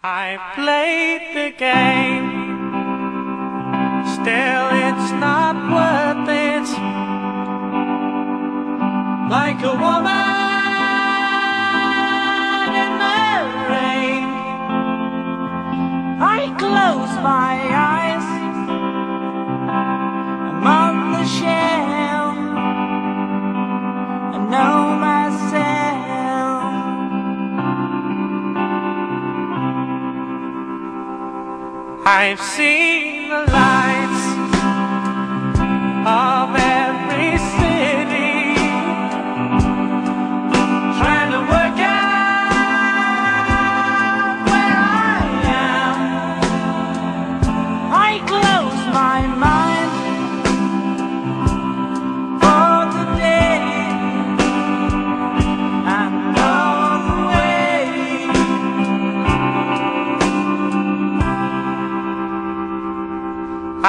I played the game. Still it's not worth it. Like a woman in the rain. I close my eyes. Among the shadows I've seen the light.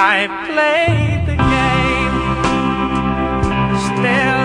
I played the game. Still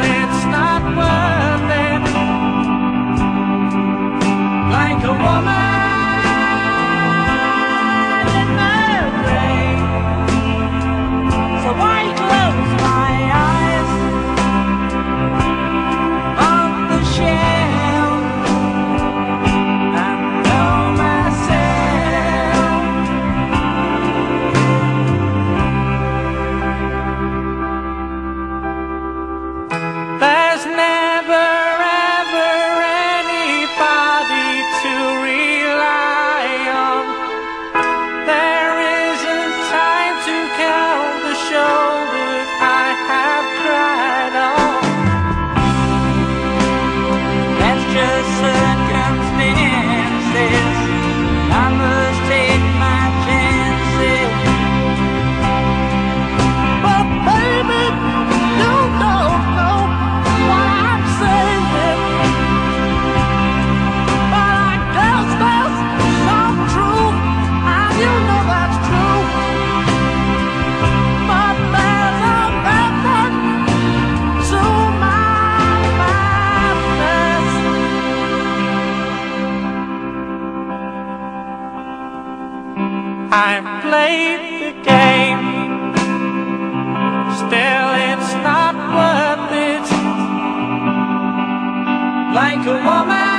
I played the game. Still it's not worth it. Like a woman